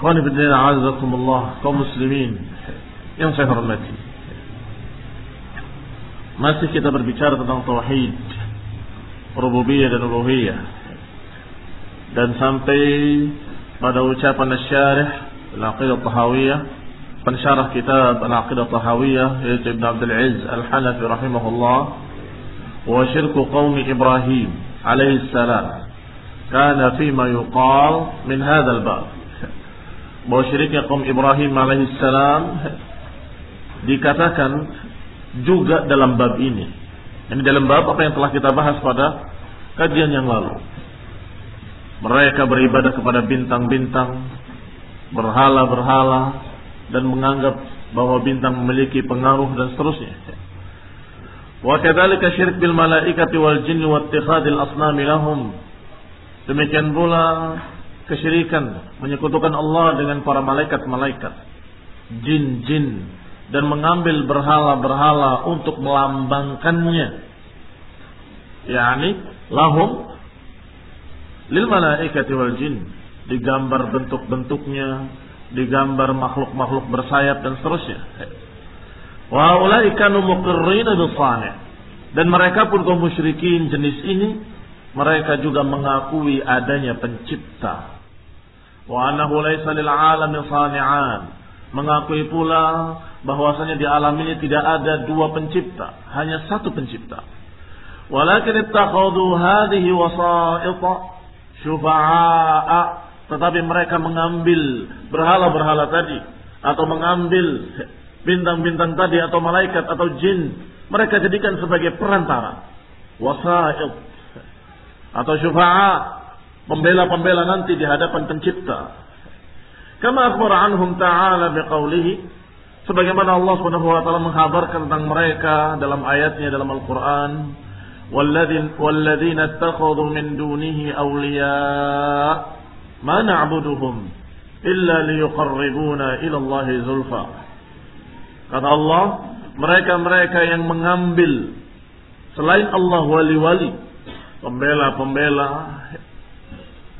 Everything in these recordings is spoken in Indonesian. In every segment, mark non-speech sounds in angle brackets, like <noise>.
إخواني في الدين أعزكم الله كمسلمين يوم سيفر المتي ما سيكي تبر بيشارة توحيد ربوبية dan ألوهية dan بعد وشاف ان الشارح العقيدة الطحاويه الطهاوية. شارح كتاب العقيدة الطحاويه يجد ابن عبد العز الحنفي رحمه الله. وشرك قوم إبراهيم عليه السلام. كان فيما يقال من هذا الباب. Bahwa syiriknya kaum Ibrahim alaihissalam dikatakan juga dalam bab ini. Ini dalam bab apa yang telah kita bahas pada kajian yang lalu. Mereka beribadah kepada bintang-bintang, berhala-berhala, dan menganggap bahwa bintang memiliki pengaruh dan seterusnya. Wa kadzalika syirik bil malaikati wal jinni wa ittikhadil asnami lahum. Demikian pula kesyirikan, menyekutukan Allah dengan para malaikat-malaikat, jin-jin dan mengambil berhala-berhala untuk melambangkannya. yakni lahum lil malaikati wal jin, digambar bentuk-bentuknya, digambar makhluk-makhluk bersayap dan seterusnya. Wa ulaika muqirrina Dan mereka pun kaum musyrikin jenis ini mereka juga mengakui adanya pencipta wa annahu laysa lil alami mengakui pula bahwasanya di alam ini tidak ada dua pencipta hanya satu pencipta. Walakin ittakhadhu hadhihi wasa'ita syufa'a tetapi mereka mengambil berhala-berhala tadi atau mengambil bintang-bintang tadi atau malaikat atau jin mereka jadikan sebagai perantara. Wasa'id atau syufa'a pembela-pembela nanti di hadapan pencipta. Kama akhbar anhum ta'ala biqaulihi sebagaimana Allah Subhanahu wa taala menghabarkan tentang mereka dalam ayatnya dalam Al-Qur'an walladzin walladzina ittakhadhu min dunihi awliya ma na'buduhum illa liyuqarribuna ila zulfa kata Allah mereka-mereka yang mengambil selain Allah wali-wali pembela-pembela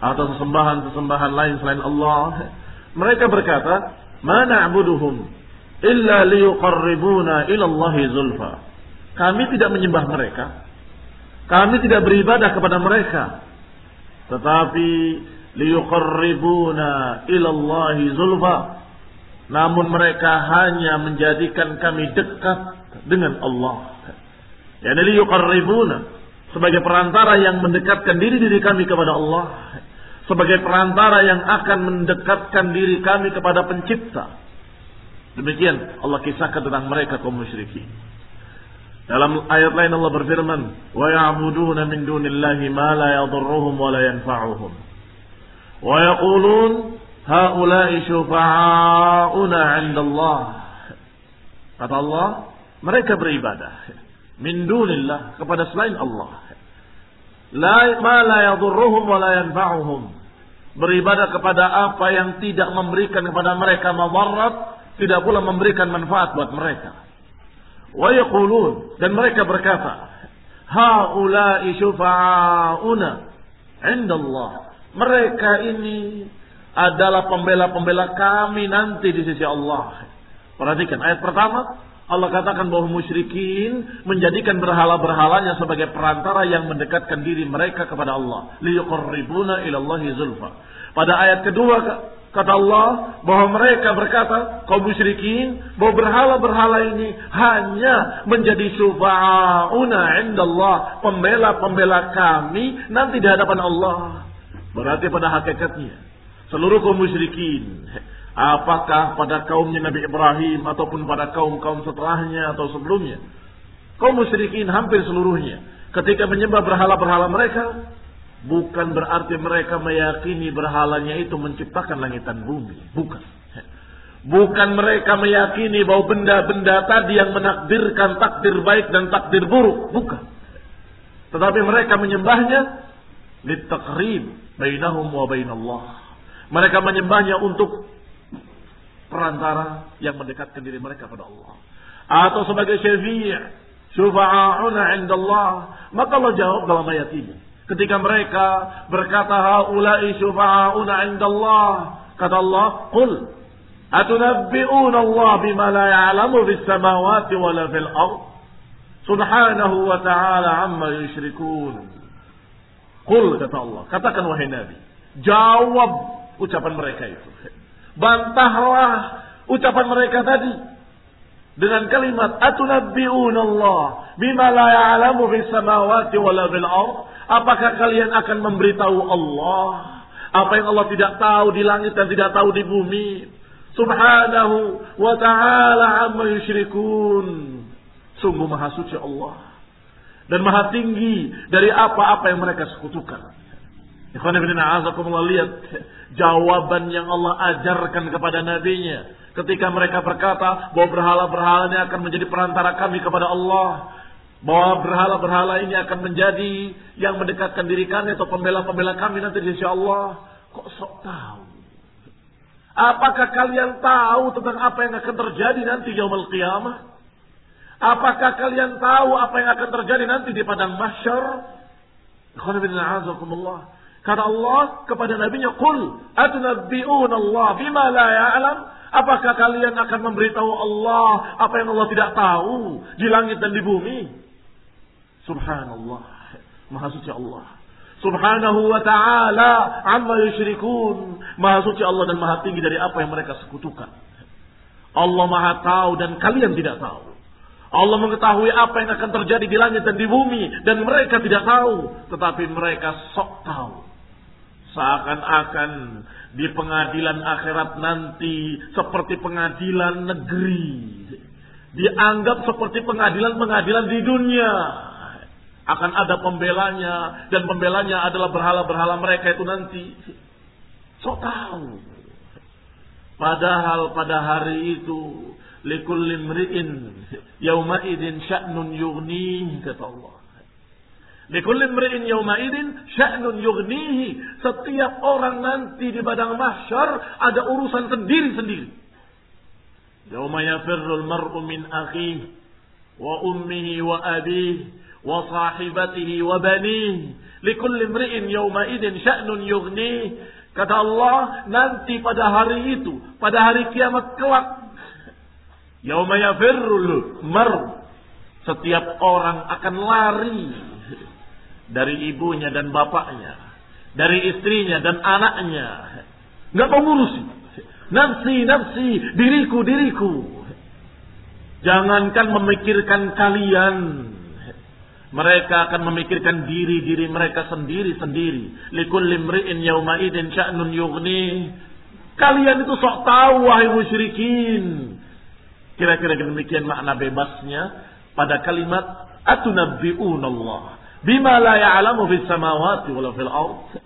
atau sesembahan-sesembahan lain selain Allah. Mereka berkata, "Mana abuduhum illa liyuqarribuna ila Allah zulfa." Kami tidak menyembah mereka. Kami tidak beribadah kepada mereka. Tetapi liyuqarribuna ila Allah zulfa. Namun mereka hanya menjadikan kami dekat dengan Allah. Yani liyuqarribuna sebagai perantara yang mendekatkan diri-diri kami kepada Allah sebagai perantara yang akan mendekatkan diri kami kepada pencipta. Demikian Allah kisahkan tentang mereka kaum musyrikin. Dalam ayat lain Allah berfirman, "Wa ya'buduna min dunillahi ma la yadhurruhum wa la yanfa'uhum." Wa yaqulun, "Haula'i syufa'auna 'inda Allah." Kata Allah, mereka beribadah min dunillah kepada selain Allah. La ma la yadhurruhum wa la beribadah kepada apa yang tidak memberikan kepada mereka madarat, tidak pula memberikan manfaat buat mereka. Wa dan mereka berkata, haula'i syufa'auna indallah. Mereka ini adalah pembela-pembela kami nanti di sisi Allah. Perhatikan ayat pertama, Allah katakan bahwa musyrikin menjadikan berhala-berhalanya sebagai perantara yang mendekatkan diri mereka kepada Allah. Liyuqarribuna ilallahi zulfa. Pada ayat kedua kata Allah bahwa mereka berkata kaum musyrikin bahwa berhala-berhala ini hanya menjadi syufa'una indallah, pembela-pembela kami nanti di hadapan Allah. Berarti pada hakikatnya seluruh kaum musyrikin Apakah pada kaumnya Nabi Ibrahim ataupun pada kaum-kaum setelahnya atau sebelumnya. Kaum musyrikin hampir seluruhnya. Ketika menyembah berhala-berhala mereka. Bukan berarti mereka meyakini berhalanya itu menciptakan langit dan bumi. Bukan. Bukan mereka meyakini bahwa benda-benda tadi yang menakdirkan takdir baik dan takdir buruk. Bukan. Tetapi mereka menyembahnya. Littakrib bainahum wa bainallah. Mereka menyembahnya untuk perantara yang mendekatkan diri mereka pada Allah. Atau sebagai syafi' syufa'una indallah. Maka Allah jawab dalam ayat ini. Ketika mereka berkata haula'i syufa'una indallah. Kata Allah, Qul atunabbi'una Allah bima la ya'lamu fis samawati wa la fil ard. Subhanahu wa ta'ala amma yushrikun. Qul kata Allah, katakan wahai Nabi, jawab ucapan mereka itu. Bantahlah ucapan mereka tadi dengan kalimat atunabbi'una Allah bima la ya'lamu fis samawati wala fil ard. Apakah kalian akan memberitahu Allah apa yang Allah tidak tahu di langit dan tidak tahu di bumi? Subhanahu wa ta'ala amma yusyrikun sungguh maha suci Allah dan maha tinggi dari apa-apa yang mereka sekutukan. Ikhwan ibn a'azakumullah lihat jawaban yang Allah ajarkan kepada nabinya. Ketika mereka berkata bahwa berhala-berhala ini akan menjadi perantara kami kepada Allah. Bahwa berhala-berhala ini akan menjadi yang mendekatkan diri kami atau pembela-pembela kami nanti di sisi Allah. Kok sok tahu? Apakah kalian tahu tentang apa yang akan terjadi nanti yaumul qiyamah? Apakah kalian tahu apa yang akan terjadi nanti di padang mahsyar Kata Allah kepada nabinya, "Qul atunabbi'una Allah bima la ya'lam?" Apakah kalian akan memberitahu Allah apa yang Allah tidak tahu di langit dan di bumi? Subhanallah. Maha suci Allah. Subhanahu wa ta'ala amma yusyrikun. Maha suci Allah dan maha tinggi dari apa yang mereka sekutukan. Allah maha tahu dan kalian tidak tahu. Allah mengetahui apa yang akan terjadi di langit dan di bumi dan mereka tidak tahu, tetapi mereka sok tahu. Seakan-akan di pengadilan akhirat nanti seperti pengadilan negeri. Dianggap seperti pengadilan-pengadilan di dunia. Akan ada pembelanya dan pembelanya adalah berhala-berhala mereka itu nanti. So tahu. Padahal pada hari itu likulli mri'in yauma idin sya'nun yughni kata Allah. Likulli mri'in yauma idin sya'nun yughnihi. Setiap orang nanti di padang mahsyar ada urusan sendiri-sendiri. Yauma yafirru al-mar'u min akhihi wa ummihi wa abihi wa sahibatihi wa banihi. Likulli mri'in yauma idin sya'nun yughnihi. Kata Allah, nanti pada hari itu, pada hari kiamat kelak, yauma yafirrul mar setiap orang akan lari dari ibunya dan bapaknya, dari istrinya dan anaknya. Nggak mau ngurusi. Nafsi, nafsi, diriku, diriku. Jangankan memikirkan kalian. Mereka akan memikirkan diri-diri mereka sendiri-sendiri. Likul limri'in yawma idin sya'nun yughni. Kalian itu sok tahu wahai musyrikin. Kira-kira demikian makna bebasnya pada kalimat atunabbi'un Allah bima la ya'lamu fis samawati wala fil ard.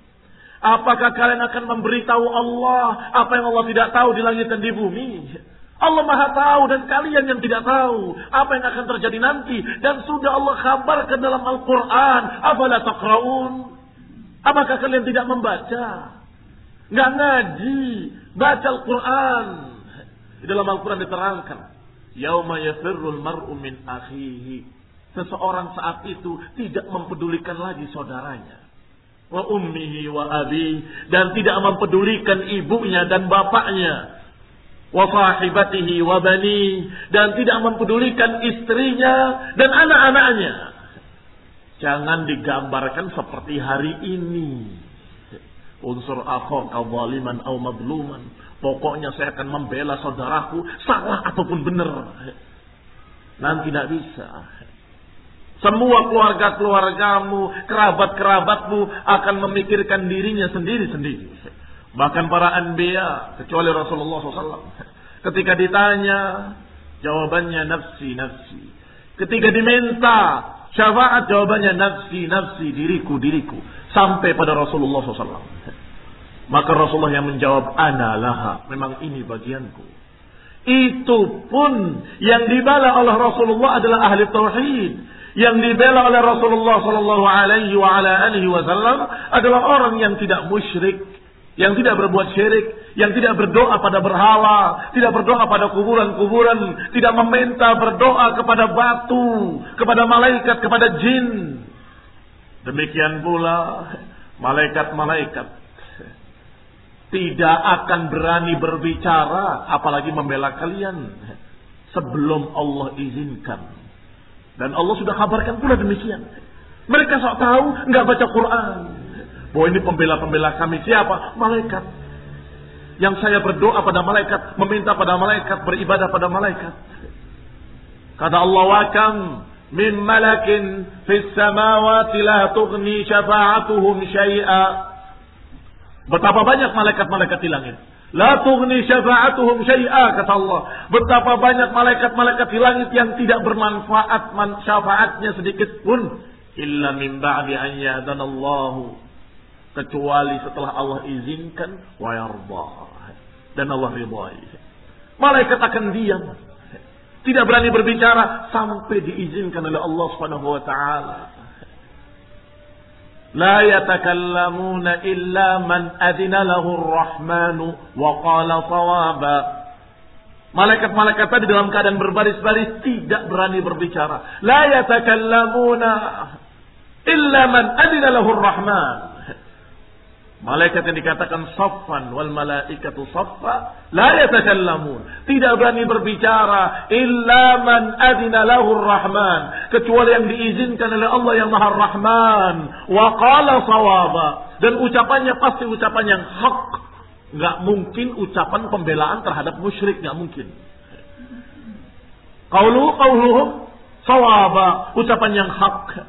Apakah kalian akan memberitahu Allah apa yang Allah tidak tahu di langit dan di bumi? Allah Maha tahu dan kalian yang tidak tahu apa yang akan terjadi nanti dan sudah Allah kabarkan dalam Al-Qur'an, afala taqraun? Apakah kalian tidak membaca? Enggak ngaji, baca Al-Qur'an. Di dalam Al-Qur'an diterangkan, yauma yafirrul mar'u min akhihi Seseorang saat itu tidak mempedulikan lagi saudaranya. wa ummihi wa abi dan tidak mempedulikan ibunya dan bapaknya. Wa sahibatihi wa bani dan tidak mempedulikan istrinya dan anak-anaknya. Jangan digambarkan seperti hari ini. Unsur akhaka zaliman au madluman. Pokoknya saya akan membela saudaraku salah ataupun benar. Nanti tidak bisa semua keluarga-keluargamu, kerabat-kerabatmu akan memikirkan dirinya sendiri-sendiri. Bahkan para anbiya, kecuali Rasulullah SAW. Ketika ditanya, jawabannya nafsi-nafsi. Ketika diminta syafaat, jawabannya nafsi-nafsi, diriku, diriku. Sampai pada Rasulullah SAW. Maka Rasulullah yang menjawab, ana laha. Memang ini bagianku. Itu pun yang dibala oleh Rasulullah adalah ahli tauhid yang dibela oleh Rasulullah Sallallahu Alaihi Wasallam adalah orang yang tidak musyrik, yang tidak berbuat syirik, yang tidak berdoa pada berhala, tidak berdoa pada kuburan-kuburan, tidak meminta berdoa kepada batu, kepada malaikat, kepada jin. Demikian pula malaikat-malaikat tidak akan berani berbicara apalagi membela kalian sebelum Allah izinkan. Dan Allah sudah kabarkan pula demikian. Mereka sok tahu, nggak baca Quran. Bahwa ini pembela-pembela kami siapa? Malaikat. Yang saya berdoa pada malaikat, meminta pada malaikat, beribadah pada malaikat. Kata Allah wakam min malakin fis samawati la tughni syafa'atuhum syai'a. Betapa banyak malaikat-malaikat di langit. La tughni syafa'atuhum syai'a kata Allah. Betapa banyak malaikat-malaikat di langit yang tidak bermanfaat syafaatnya sedikit pun illa min ba'di an ya'danallahu kecuali setelah Allah izinkan wa yarda dan Allah ridhai. Malaikat akan diam. Tidak berani berbicara sampai diizinkan oleh Allah Subhanahu wa taala. لا يتكلمون إلا من أذن له الرحمن وقال صوابا Malaikat-malaikat tadi dalam keadaan berbaris-baris tidak berani berbicara. La yatakallamuna illa man adina lahu rahman Malaikat yang dikatakan saffan wal malaikatu saffa la yatakallamun. Tidak berani berbicara illa man adina lahu rahman kecuali yang diizinkan oleh Allah yang Maha Rahman wa qala sawaba dan ucapannya pasti ucapan yang hak. Enggak mungkin ucapan pembelaan terhadap musyrik enggak mungkin. Qaulu qauluhum sawaba ucapan yang hak.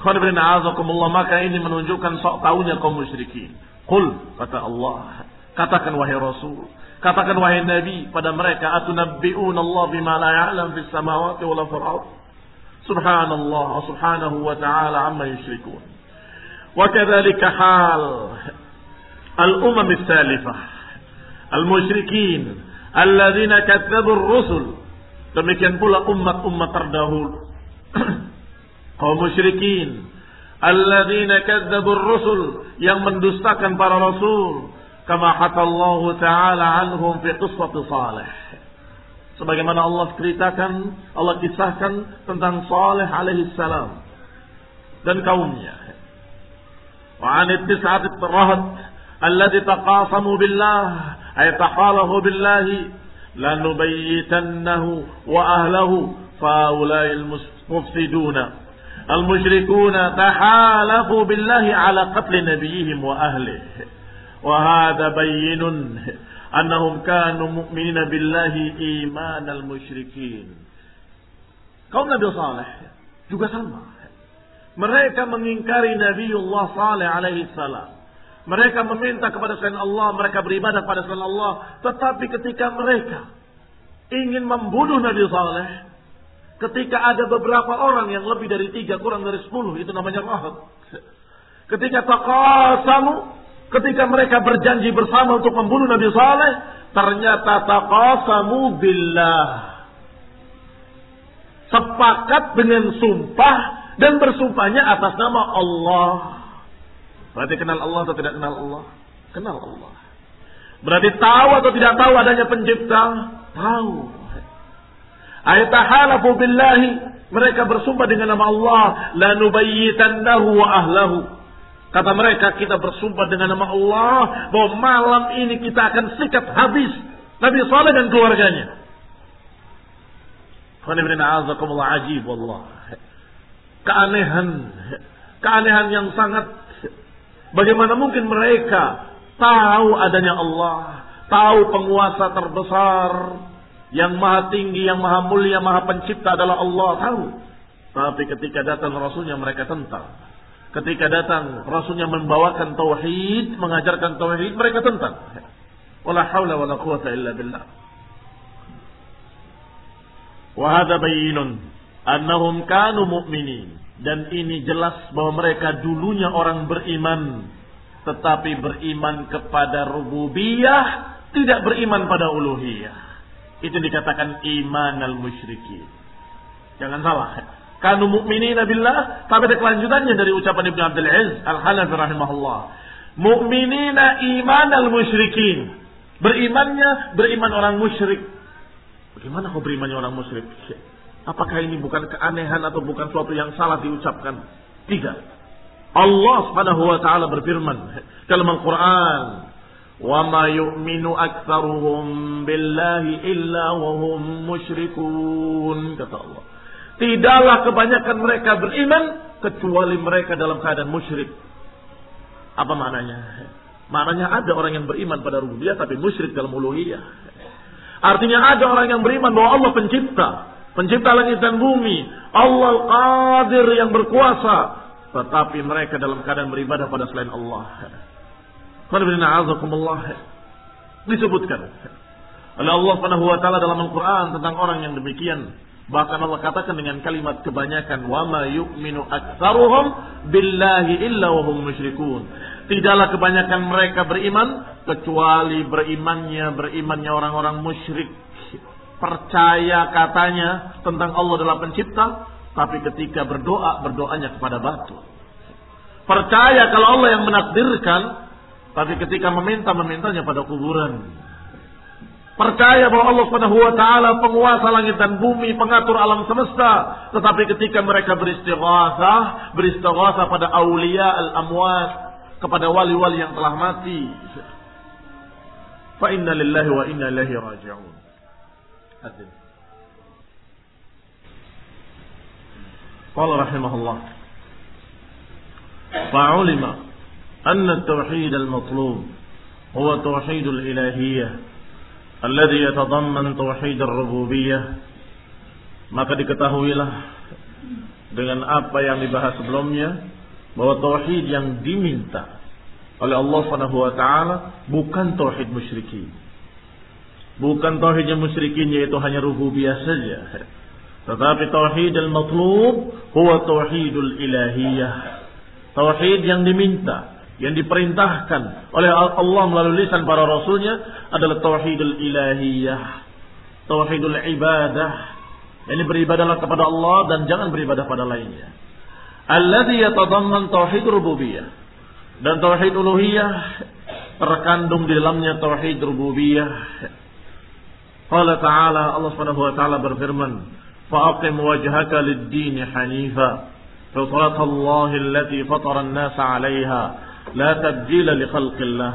Maka ini menunjukkan sok tahunya kaum musyrikin. Qul kata Allah, katakan wahai Rasul, katakan wahai Nabi pada mereka atunabbi'un Allah bima la ya'lam fis samawati fil ard. Subhanallah subhanahu wa ta'ala amma yusyrikun. Wa kadzalika hal al-umam as-salifah al-musyrikin alladzina kadzabu ar-rusul. Demikian pula umat-umat terdahulu. kaum musyrikin alladzina kadzdzabur rusul yang mendustakan para rasul. Kama hatallahu taala anhum fi qissati salih. Sebagaimana Allah ceritakan Allah kisahkan tentang Saleh alaihi salam dan kaumnya. Wa an tis'at rahat alladhi taqasamu billah ay taqalahu billahi lanubayyitannahu wa ahlahu fa Al-musyrikuna tahalafu billahi ala qatli nabiyihim wa ahlih. Wa hadha bayyinun annahum kanu mu'minina billahi iman al-musyrikin. Kaum Nabi Saleh juga sama. Mereka mengingkari Nabiullah Saleh alaihi salam. Mereka meminta kepada selain Allah, mereka beribadah kepada selain Allah. Tetapi ketika mereka ingin membunuh Nabi Saleh, Ketika ada beberapa orang yang lebih dari tiga, kurang dari sepuluh, itu namanya rahab. Ketika taqasamu, ketika mereka berjanji bersama untuk membunuh Nabi Saleh, ternyata taqasamu billah. Sepakat dengan sumpah dan bersumpahnya atas nama Allah. Berarti kenal Allah atau tidak kenal Allah? Kenal Allah. Berarti tahu atau tidak tahu adanya pencipta? Tahu. Ayatahalafu billahi. Mereka bersumpah dengan nama Allah. Lanubayyitannahu wa ahlahu. Kata mereka kita bersumpah dengan nama Allah bahwa malam ini kita akan sikat habis Nabi Saleh dan keluarganya. ajib wallah. Keanehan, keanehan yang sangat bagaimana mungkin mereka tahu adanya Allah, tahu penguasa terbesar yang maha tinggi, yang maha mulia, maha pencipta adalah Allah tahu. Tapi ketika datang Rasulnya mereka tentang. Ketika datang Rasulnya membawakan tauhid, mengajarkan tauhid, mereka tentang. Wala haula wala quwata illa billah. Wahada bayinun annahum kanu mu'minin dan ini jelas bahwa mereka dulunya orang beriman tetapi beriman kepada rububiyah tidak beriman pada uluhiyah itu dikatakan iman al musyrikin jangan salah. Kanu mu'minina billah tapi ada kelanjutannya dari ucapan Ibnu Abdul Aziz Al-Hanafi rahimahullah. Mu'minina iman al-musyrikin berimannya beriman orang musyrik. Bagaimana kau berimannya orang musyrik? Apakah ini bukan keanehan atau bukan suatu yang salah diucapkan? Tidak. Allah Subhanahu wa taala berfirman dalam Al-Qur'an yu'minu aktsaruhum billahi illa wa hum musyrikun kata Allah Tidaklah kebanyakan mereka beriman kecuali mereka dalam keadaan musyrik. Apa maknanya? Maknanya ada orang yang beriman pada rububiyah tapi musyrik dalam uluhiyah. Artinya ada orang yang beriman bahwa Allah pencipta, pencipta langit dan bumi, Allah qadir yang berkuasa, tetapi mereka dalam keadaan beribadah pada selain Allah. Disebutkan oleh Allah Subhanahu wa taala dalam Al-Qur'an tentang orang yang demikian Bahkan Allah katakan dengan kalimat kebanyakan wa ma yu'minu aktsaruhum billahi illa wa hum musyrikun. Tidaklah kebanyakan mereka beriman kecuali berimannya berimannya orang-orang musyrik. Percaya katanya tentang Allah adalah pencipta, tapi ketika berdoa berdoanya kepada batu. Percaya kalau Allah yang menakdirkan, tapi ketika meminta memintanya pada kuburan. Percaya bahwa Allah Subhanahu wa taala penguasa langit dan bumi, pengatur alam semesta. Tetapi ketika mereka beristighatsah, beristighatsah pada aulia al-amwat, kepada wali-wali yang telah mati. Fa inna lillahi wa inna ilaihi raji'un. Adil. Qala rahimahullah. Fa'ulima anna at-tauhid al-matlub huwa tauhid al-ilahiyyah alladhi yatadamman tauhid ar-rububiyyah maka diketahuilah dengan apa yang dibahas sebelumnya bahwa tauhid yang diminta oleh Allah Subhanahu wa taala bukan tauhid musyrikin. Bukan tauhid yang musyrikin yaitu hanya rububiyah saja. Tetapi tauhid al-matlub huwa tauhidul ilahiyah. Tauhid yang diminta yang diperintahkan oleh Allah melalui lisan para rasulnya adalah tauhidul ilahiyah, tauhidul ibadah. Ini yani beribadahlah kepada Allah dan jangan beribadah pada lainnya. Alladhi yatadamman tauhid rububiyah. Dan tauhid uluhiyah terkandung di dalamnya tauhid rububiyah. Qala ta'ala Allah Subhanahu wa ta'ala berfirman, "Fa'aqim wajhaka lid-din hanifa." Fitratallah allati fatara an-nasa 'alaiha لا تبديل لخلق الله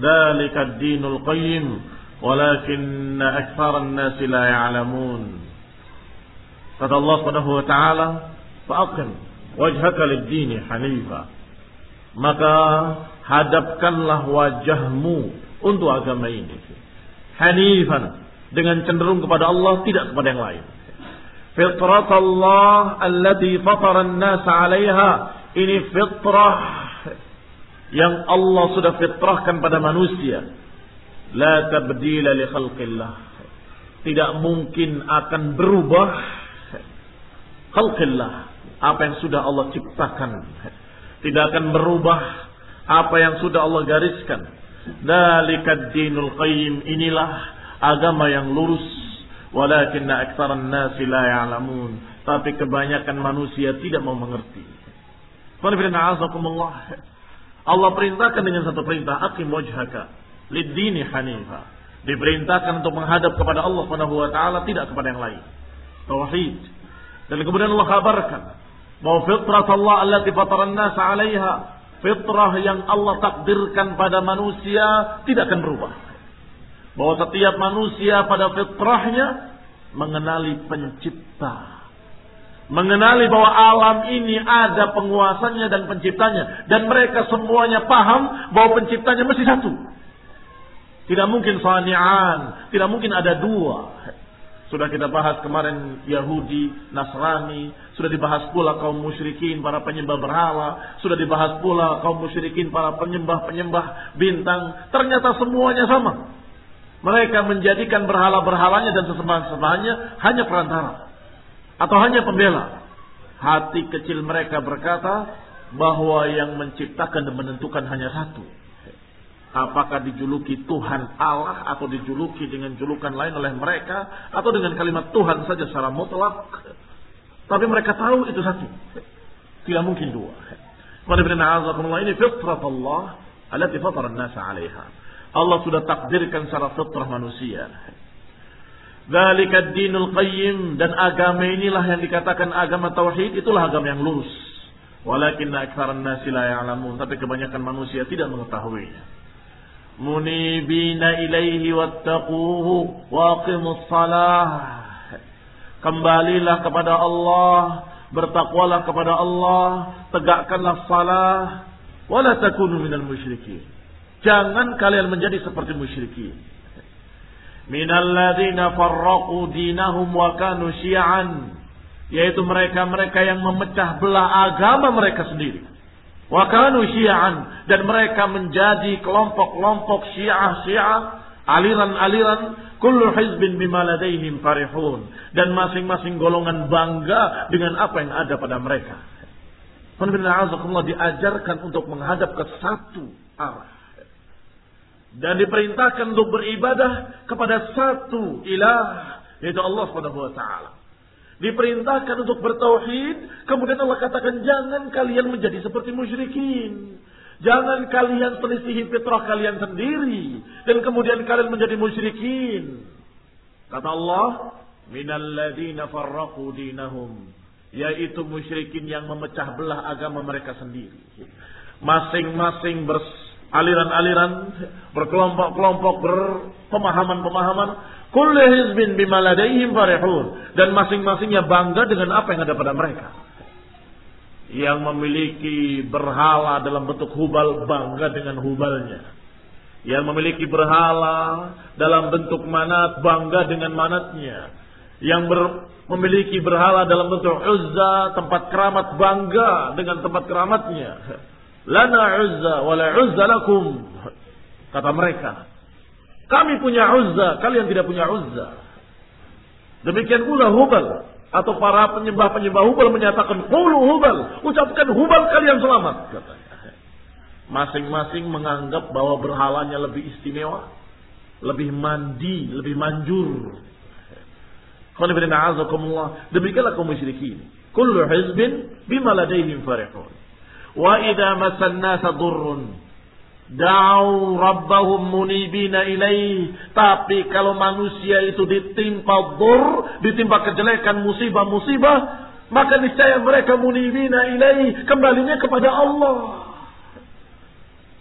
ذلك الدين القيم ولكن أكثر الناس لا يعلمون kata Allah Subhanahu wa taala fa'aqim wajhaka lid-dini hanifa maka hadapkanlah wajahmu untuk agama ini hanifan dengan cenderung kepada Allah tidak kepada yang lain fitrat Allah allati fatara an-nas 'alaiha ini fitrah yang Allah sudah fitrahkan pada manusia. La tabdila li khalqillah. Tidak mungkin akan berubah khalqillah. Apa yang sudah Allah ciptakan. Tidak akan berubah apa yang sudah Allah gariskan. Dalikad dinul qayyim. Inilah agama yang lurus. Walakinna aktsaran nasi la ya'lamun. Tapi kebanyakan manusia tidak mau mengerti. Azakumullah. Allah perintahkan dengan satu perintah, akim wajhaka lid-dini hanifa. Diperintahkan untuk menghadap kepada Allah Subhanahu wa taala tidak kepada yang lain. Tauhid. Dan kemudian Allah kabarkan bahwa fitrat Allah allati fataran nas 'alaiha fitrah yang Allah takdirkan pada manusia tidak akan berubah. Bahwa setiap manusia pada fitrahnya mengenali pencipta. Mengenali bahwa alam ini ada penguasanya dan penciptanya. Dan mereka semuanya paham bahwa penciptanya mesti satu. Tidak mungkin sani'an. Tidak mungkin ada dua. Sudah kita bahas kemarin Yahudi, Nasrani, sudah dibahas pula kaum musyrikin, para penyembah berhala, sudah dibahas pula kaum musyrikin, para penyembah-penyembah bintang. Ternyata semuanya sama. Mereka menjadikan berhala-berhalanya dan sesembahan-sembahannya hanya perantara. Atau hanya pembela. Hati kecil mereka berkata bahwa yang menciptakan dan menentukan hanya satu Apakah dijuluki Tuhan Allah atau dijuluki dengan julukan lain oleh mereka atau dengan kalimat Tuhan saja secara mutlak. Tapi mereka tahu itu satu. Tidak mungkin dua. Ini fitrat Allah alati fatara nasa alaiha. Allah sudah takdirkan secara fitrah manusia. Dzalika dinul qayyim. Dan agama inilah yang dikatakan agama tauhid itulah agama yang lurus. Walakinna aktsaran nasi la ya'lamun. Tapi kebanyakan manusia tidak mengetahuinya. Munibina ilaihi wattaquhu waqimus salah. Kembalilah kepada Allah bertakwalah kepada Allah tegakkanlah salah. Wala takunu minal musyrikin. Jangan kalian menjadi seperti musyrikin minal ladzina farraqu dinahum wa kanu yaitu mereka-mereka yang memecah belah agama mereka sendiri syi'an. Dan mereka menjadi kelompok-kelompok syiah syiah. Aliran-aliran. Kullu hizbin bima ladaihim farihun. Dan masing-masing golongan bangga dengan apa yang ada pada mereka. Allah diajarkan untuk menghadap ke satu arah. Dan diperintahkan untuk beribadah kepada satu ilah. Yaitu Allah subhanahu wa ta'ala diperintahkan untuk bertauhid, kemudian Allah katakan jangan kalian menjadi seperti musyrikin. Jangan kalian selisihi fitrah kalian sendiri dan kemudian kalian menjadi musyrikin. Kata Allah, minal ladina farraqu dinahum, yaitu musyrikin yang memecah belah agama mereka sendiri. Masing-masing beraliran-aliran, berkelompok-kelompok, berpemahaman-pemahaman Kullu hizbin bima farihun. Dan masing-masingnya bangga dengan apa yang ada pada mereka. Yang memiliki berhala dalam bentuk hubal bangga dengan hubalnya. Yang memiliki berhala dalam bentuk manat bangga dengan manatnya. Yang ber, memiliki berhala dalam bentuk uzza tempat keramat bangga dengan tempat keramatnya. Lana uzza wala uzza lakum. Kata mereka. Kami punya Uzza, kalian tidak punya Uzza. Demikian pula Hubal atau para penyembah-penyembah Hubal menyatakan Qulu Hubal, ucapkan Hubal kalian selamat Masing-masing menganggap bahwa berhalanya lebih istimewa, lebih mandi, lebih manjur. Demikianlah kaum musyrikin. Kullu hizbin bima ladaihim farihun. Idza massan nasa durrun Da'u rabbahum munibina ilaih. Tapi kalau manusia itu ditimpa dur, ditimpa kejelekan, musibah-musibah, maka niscaya mereka munibina ilaih. Kembalinya kepada Allah.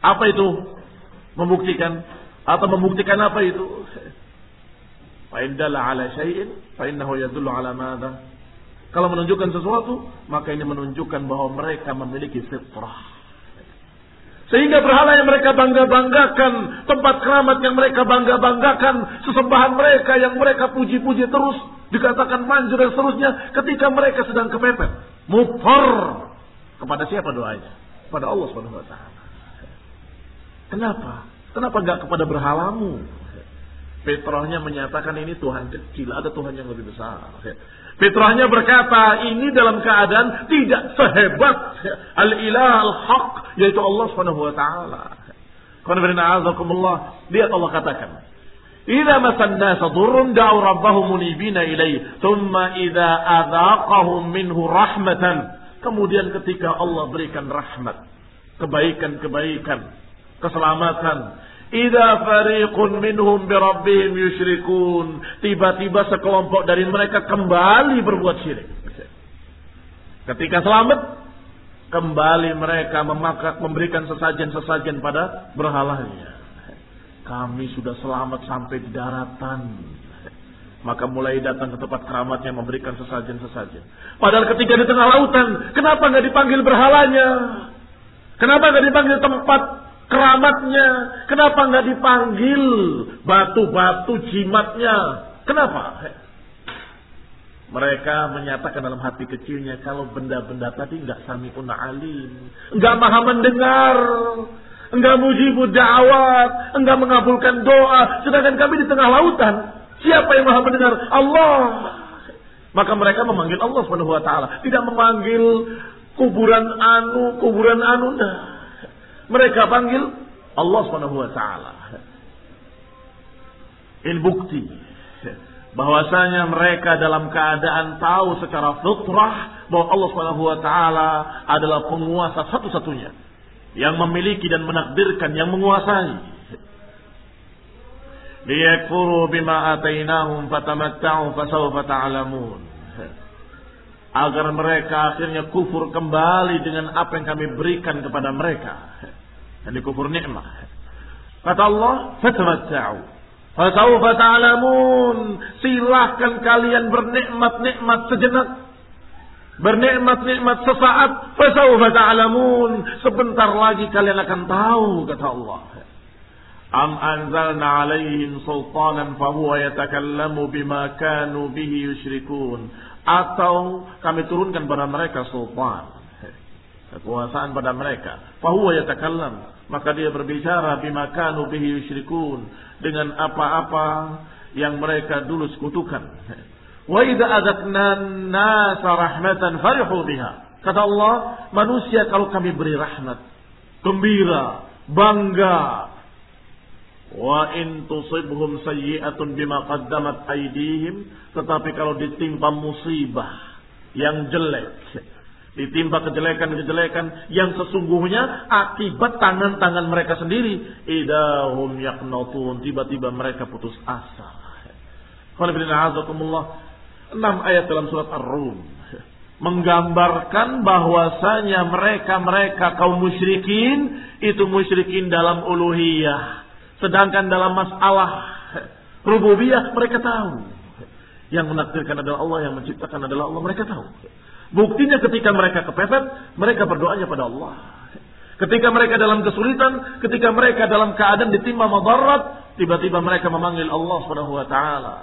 Apa itu? Membuktikan. Atau membuktikan apa itu? Fa'indala ala syai'in, fa'innahu yadullu ala mada. Kalau menunjukkan sesuatu, maka ini menunjukkan bahwa mereka memiliki fitrah. Sehingga berhala yang mereka bangga-banggakan, tempat keramat yang mereka bangga-banggakan, sesembahan mereka yang mereka puji-puji terus, dikatakan manjur dan seterusnya, ketika mereka sedang kepepet. Mufar. Kepada siapa doanya? Pada Allah Subhanahu wa taala. Kenapa? Kenapa enggak kepada berhalamu? Petrahnya menyatakan ini Tuhan kecil, ada Tuhan yang lebih besar. Fitrahnya berkata ini dalam keadaan tidak sehebat al-ilah al-haq yaitu Allah Subhanahu wa taala. Lihat Allah katakan. Idza masan nasa durrun da'u rabbahum munibina ilaihi, thumma idza adzaqahum minhu rahmatan. Kemudian ketika Allah berikan rahmat, kebaikan-kebaikan, keselamatan, Ida fariqun minhum birabbihim yusyrikun. Tiba-tiba sekelompok dari mereka kembali berbuat syirik. Ketika selamat, Kembali mereka memakat memberikan sesajen-sesajen pada berhalanya. Kami sudah selamat sampai di daratan. Maka mulai datang ke tempat keramatnya memberikan sesajen-sesajen. Padahal ketika di tengah lautan, kenapa nggak dipanggil berhalanya? Kenapa nggak dipanggil tempat keramatnya? Kenapa nggak dipanggil batu-batu jimatnya? Kenapa? Mereka menyatakan dalam hati kecilnya kalau benda-benda tadi nggak samiun alim, nggak maha mendengar, nggak mujibud da'awat, nggak mengabulkan doa, sedangkan kami di tengah lautan. Siapa yang maha mendengar? Allah. Maka mereka memanggil Allah Subhanahu wa taala, tidak memanggil kuburan anu, kuburan anu nah. Mereka panggil Allah Subhanahu wa taala. Ini bukti bahwasanya mereka dalam keadaan tahu secara fitrah bahwa Allah Subhanahu wa taala adalah penguasa satu-satunya yang memiliki dan menakdirkan yang menguasai. Liyakfuru bima atainahum fatamatta'u fasawfa ta'lamun. Agar mereka akhirnya kufur kembali dengan apa yang kami berikan kepada mereka. Ini kufur nikmat. Kata Allah, fatamatta'u Fasawfa ta'lamun. Silahkan kalian bernikmat-nikmat sejenak. Bernikmat-nikmat sesaat. Fasawfa ta'lamun. Sebentar lagi kalian akan tahu kata Allah. Am anzalna alaihim sultanan fahuwa yatakallamu bima kanu bihi yushrikun. Atau kami turunkan pada mereka sultan. Kekuasaan pada mereka. Fahuwa yatakallam. Maka dia berbicara bima kanu bihi yushrikun dengan apa-apa yang mereka dulu sekutukan. Wa idza adzaqna nasa rahmatan farihu biha. Kata Allah, manusia kalau kami beri rahmat, gembira, bangga. Wa in tusibhum sayyi'atun bima qaddamat aydihim, tetapi kalau ditimpa musibah yang jelek, ditimpa kejelekan-kejelekan yang sesungguhnya akibat tangan-tangan mereka sendiri. Idahum yaqnatun. Tiba-tiba mereka putus asa. Enam ayat dalam surat Ar-Rum. Menggambarkan bahwasanya mereka-mereka kaum musyrikin itu musyrikin dalam uluhiyah. Sedangkan dalam masalah rububiyah mereka tahu. Yang menakdirkan adalah Allah yang menciptakan adalah Allah mereka tahu Buktinya ketika mereka kepepet, mereka berdoanya pada Allah. Ketika mereka dalam kesulitan, ketika mereka dalam keadaan ditimpa madarat, tiba-tiba mereka memanggil Allah Subhanahu wa taala.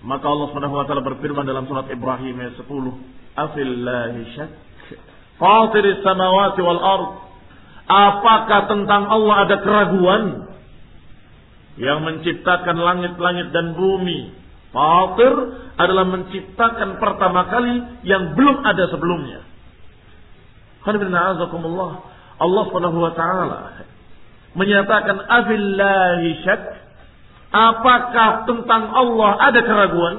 Maka Allah Subhanahu wa taala berfirman dalam surat Ibrahim ayat 10, "Afillahi syak fatir samawati wal ard." Apakah tentang Allah ada keraguan yang menciptakan langit-langit dan bumi? Fatir adalah menciptakan pertama kali yang belum ada sebelumnya. Allah Subhanahu wa taala menyatakan afillahi syak apakah tentang Allah ada keraguan?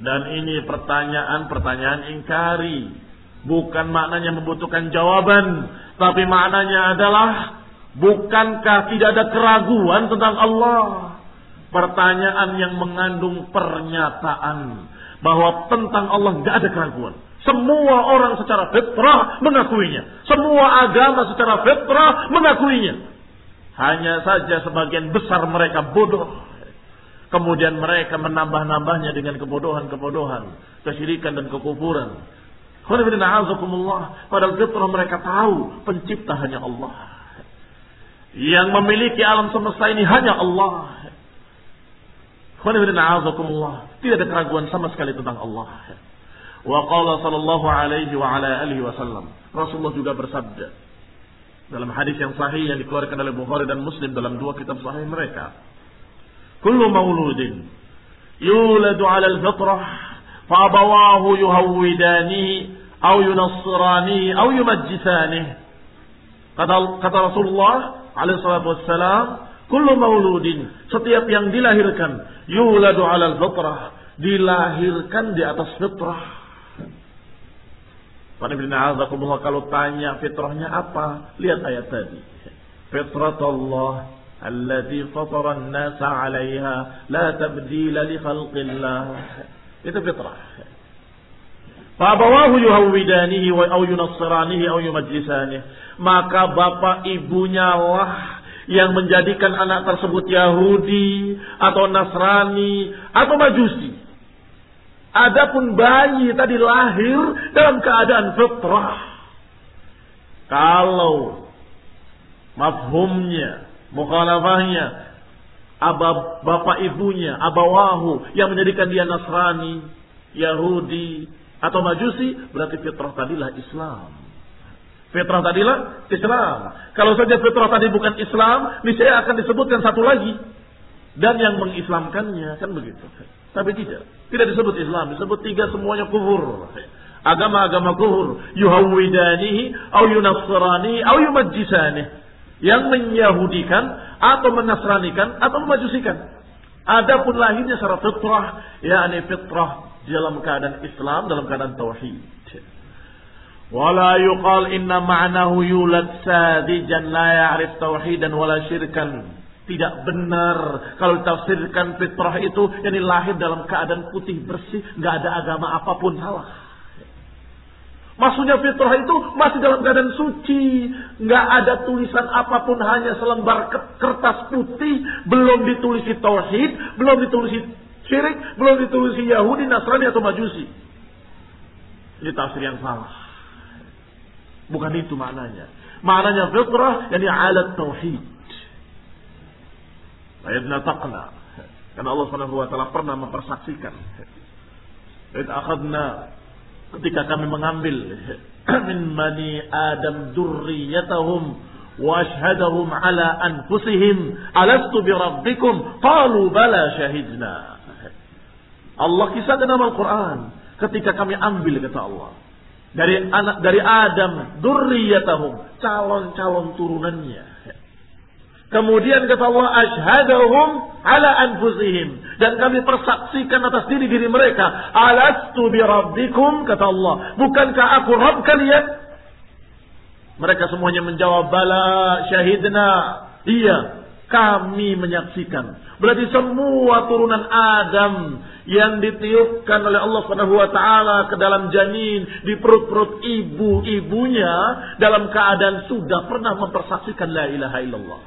Dan ini pertanyaan-pertanyaan ingkari. Bukan maknanya membutuhkan jawaban, tapi maknanya adalah bukankah tidak ada keraguan tentang Allah? Pertanyaan yang mengandung pernyataan bahwa tentang Allah nggak ada keraguan. Semua orang secara fitrah mengakuinya. Semua agama secara fitrah mengakuinya. Hanya saja sebagian besar mereka bodoh. Kemudian mereka menambah-nambahnya dengan kebodohan-kebodohan, kesyirikan dan kekufuran. Padahal fitrah mereka tahu pencipta hanya Allah. Yang memiliki alam semesta ini hanya Allah. Tidak ada keraguan sama sekali tentang Allah. Wa qala sallallahu alaihi wa ala alihi wasallam. Rasulullah juga bersabda dalam hadis yang sahih yang dikeluarkan oleh Bukhari dan Muslim dalam dua kitab sahih mereka. Kullu mauludin yuladu 'ala al-fitrah fa abawahu yuhawwidani aw yunassirani aw yumajjisani. Kata kata Rasulullah alaihi salatu wassalam, kullu mauludin, setiap yang dilahirkan yuladu alal fitrah, dilahirkan di atas fitrah. Kalau tanya fitrahnya apa? Lihat ayat tadi. Fitrat Allah allati fatara an-nasa 'alaiha la tabdila li khalqillah. Itu fitrah. Fabawahu yuhawwidanihi wa au yunassiranihi au yumajlisanihi. Maka bapak ibunya lah yang menjadikan anak tersebut Yahudi atau Nasrani atau Majusi. Adapun bayi tadi lahir dalam keadaan fitrah. Kalau mafhumnya, mukhalafahnya, abab, bapak ibunya, abawahu yang menjadikan dia Nasrani, Yahudi, atau Majusi, berarti fitrah tadilah Islam. Fitrah tadilah Islam. Kalau saja fitrah tadi bukan Islam, niscaya akan disebutkan satu lagi. Dan yang mengislamkannya, kan begitu. Tapi tidak. Tidak disebut Islam. Disebut tiga semuanya kufur. Agama-agama kufur. Yuhawidanihi, au yunassirani, au yumajjisani. Yang menyahudikan, atau menasranikan, atau memajusikan. Adapun lahirnya secara fitrah, yakni fitrah dalam keadaan Islam, dalam keadaan tauhid. Wala yuqal inna ma'nahu yulad sadijan la ya'rif tauhidan wala syirkan. Tidak benar kalau tafsirkan fitrah itu yang lahir dalam keadaan putih bersih, nggak ada agama apa pun salah. Maksudnya fitrah itu masih dalam keadaan suci, nggak ada tulisan apa pun hanya selembar kertas putih, belum ditulisi tauhid, belum ditulisi syirik, belum ditulisi Yahudi, Nasrani atau Majusi. Ini tafsir yang salah. Bukan itu maknanya. Maknanya fitrah yani alat tauhid. Ayatna taqna. Karena Allah Subhanahu wa taala pernah mempersaksikan. Akhadna ketika kami mengambil <clears throat> min bani Adam dzurriyyatahum wa ashhadahum ala anfusihim alastu bi rabbikum qalu bala syahidna. Allah kisahkan dalam Al-Quran ketika kami ambil kata Allah dari anak dari Adam dzurriyyatahum calon-calon turunannya. Kemudian kata Allah ashhadahum ala anfusihim. Dan kami persaksikan atas diri diri mereka. Alastu bi rabbikum kata Allah. Bukankah aku rabb kalian? Mereka semuanya menjawab bala syahidna. Iya kami menyaksikan berarti semua turunan Adam yang ditiupkan oleh Allah Subhanahu wa taala ke dalam janin di perut-perut ibu-ibunya dalam keadaan sudah pernah mempersaksikan la ilaha illallah.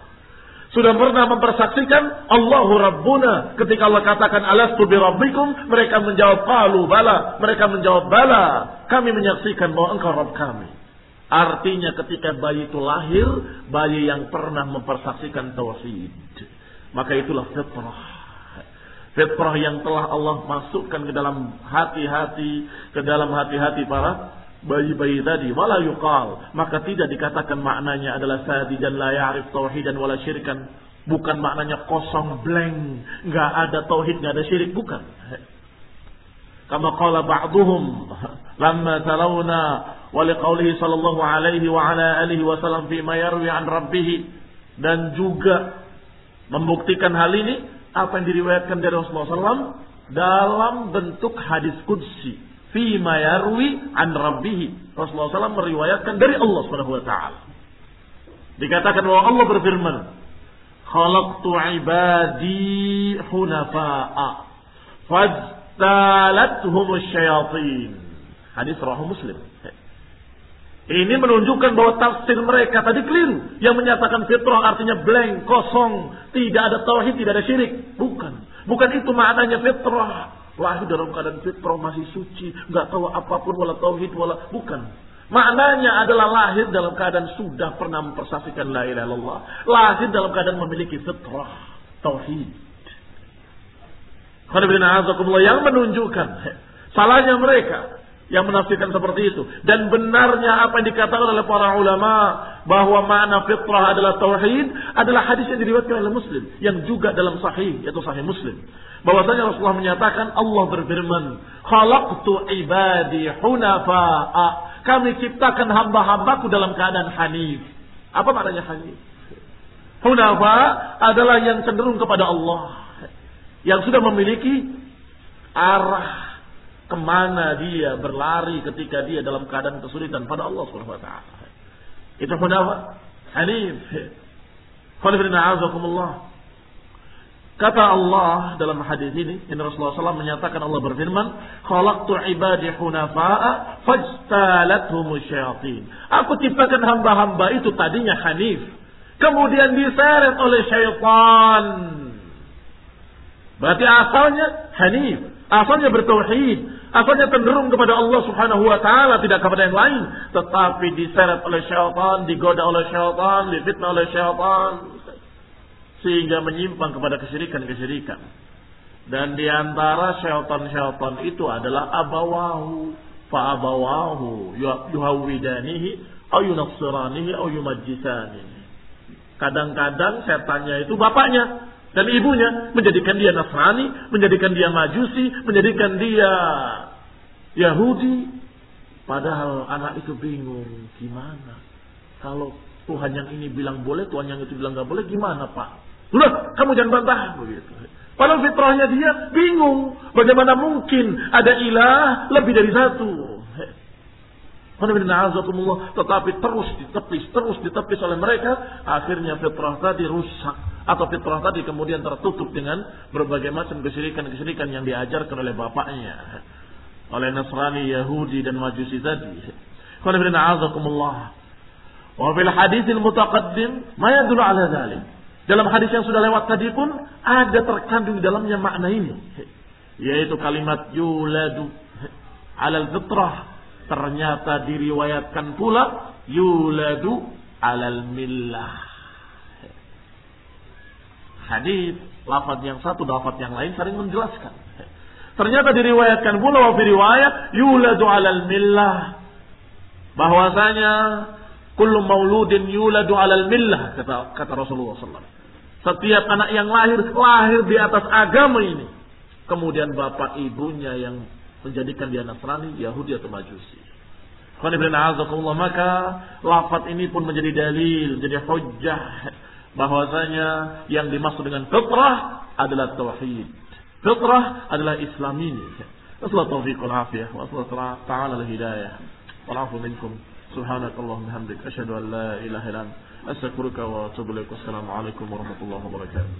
Sudah pernah mempersaksikan Allahu Rabbuna. Ketika Allah katakan alastu bi rabbikum, mereka menjawab qalu bala. Mereka menjawab bala. Kami menyaksikan bahwa engkau Rabb kami. Artinya ketika bayi itu lahir, bayi yang pernah mempersaksikan tauhid. Maka itulah fitrah fitrah yang telah Allah masukkan ke dalam hati-hati, ke dalam hati-hati para bayi-bayi tadi. Wala yuqal. Maka tidak dikatakan maknanya adalah sadi dan la ya'rif tauhidan wala syirikan. Bukan maknanya kosong blank. Nggak ada tauhid, nggak ada syirik. Bukan. Kama qala ba'duhum lamma talawna wa liqaulihi sallallahu alaihi wa ala alihi wa sallam fi ma yarwi an rabbih dan juga membuktikan hal ini apa yang diriwayatkan dari Rasulullah SAW dalam bentuk hadis kudsi. Fima yarwi an rabbih. Rasulullah SAW meriwayatkan dari Allah Subhanahu wa taala. Dikatakan bahwa Allah berfirman, "Khalaqtu ibadi hunafa'a fajtalathum syayatin." Hadis rawahu Muslim. Ini menunjukkan bahwa tafsir mereka tadi keliru. Yang menyatakan fitrah artinya blank, kosong. Tidak ada tauhid, tidak ada syirik. Bukan. Bukan itu maknanya fitrah. Lahir dalam keadaan fitrah masih suci. Nggak tahu apa pun wala tauhid wala. Bukan. Maknanya adalah lahir dalam keadaan sudah pernah mempersaksikan la ilaha illallah. Lahir dalam keadaan memiliki fitrah. Tauhid. Yang menunjukkan salahnya mereka yang menafsirkan seperti itu. Dan benarnya apa yang dikatakan oleh para ulama bahwa makna fitrah adalah tauhid adalah hadis yang diriwayatkan oleh Muslim yang juga dalam sahih yaitu sahih Muslim. Bahwasanya Rasulullah menyatakan Allah berfirman, "Khalaqtu ibadi hunafa'a." Kami ciptakan hamba-hambaku dalam keadaan hanif. Apa maknanya hanif? Hunafa adalah yang cenderung kepada Allah. Yang sudah memiliki arah ke mana dia berlari ketika dia dalam keadaan kesulitan pada Allah Subhanahu wa taala. Itu hunafa hanif. Kata Allah dalam hadis ini, ini Rasulullah SAW menyatakan Allah berfirman, "Khalaqtu ibadi hunafa'a fajtalathum syayatin." Aku ciptakan hamba-hamba itu tadinya hanif, kemudian diseret oleh syaitan. Berarti asalnya hanif, asalnya bertauhid, asalnya cenderung kepada Allah Subhanahu wa taala tidak kepada yang lain, tetapi diseret oleh syaitan, digoda oleh syaitan, difitnah oleh syaitan sehingga menyimpang kepada kesyirikan-kesyirikan. Dan di antara syaitan-syaitan itu adalah abawahu, fa abawahu yuhawidanihi, au yunassiranihi, au. Kadang-kadang setannya itu bapaknya dan ibunya menjadikan dia Nasrani, menjadikan dia Majusi, menjadikan dia Yahudi. Padahal anak itu bingung, gimana? Kalau Tuhan yang ini bilang boleh, Tuhan yang itu bilang nggak boleh, gimana Pak? Udah, kamu jangan bantah begitu. Padahal fitrahnya dia bingung, bagaimana mungkin ada ilah lebih dari satu? Tetapi terus ditepis, terus ditepis oleh mereka. Akhirnya fitrah tadi rusak. Atau fitrah tadi kemudian tertutup dengan berbagai macam kesyirikan-kesyirikan yang diajarkan oleh bapaknya. Oleh Nasrani, Yahudi, dan Majusi tadi. Wa fil haditsil mutaqaddim ma yadullu ala dhalik. Dalam hadis yang sudah lewat tadi pun ada terkandung dalamnya makna ini. Yaitu kalimat yuladu alal fitrah ternyata diriwayatkan pula yuladu alal millah. Hadis lafaz yang satu lafaz yang lain saling menjelaskan. Ternyata diriwayatkan pula wa riwayat yuladu alal millah bahwasanya kullu mauludin yuladu alal millah kata kata Rasulullah SAW. Setiap anak yang lahir lahir di atas agama ini. Kemudian bapak ibunya yang menjadikan dia Nasrani, Yahudi atau Majusi. Maka lafat ini pun menjadi dalil, menjadi hujjah bahwasanya yang dimaksud dengan fitrah adalah tauhid. Fitrah adalah Islam ini. Nasallahu taufiq wal afiyah wa ta'ala al hidayah. Afu minkum. Hamdik asyhadu an la ilaha illa anta astaghfiruka wa atubu ilaik. Alaikum warahmatullahi wabarakatuh.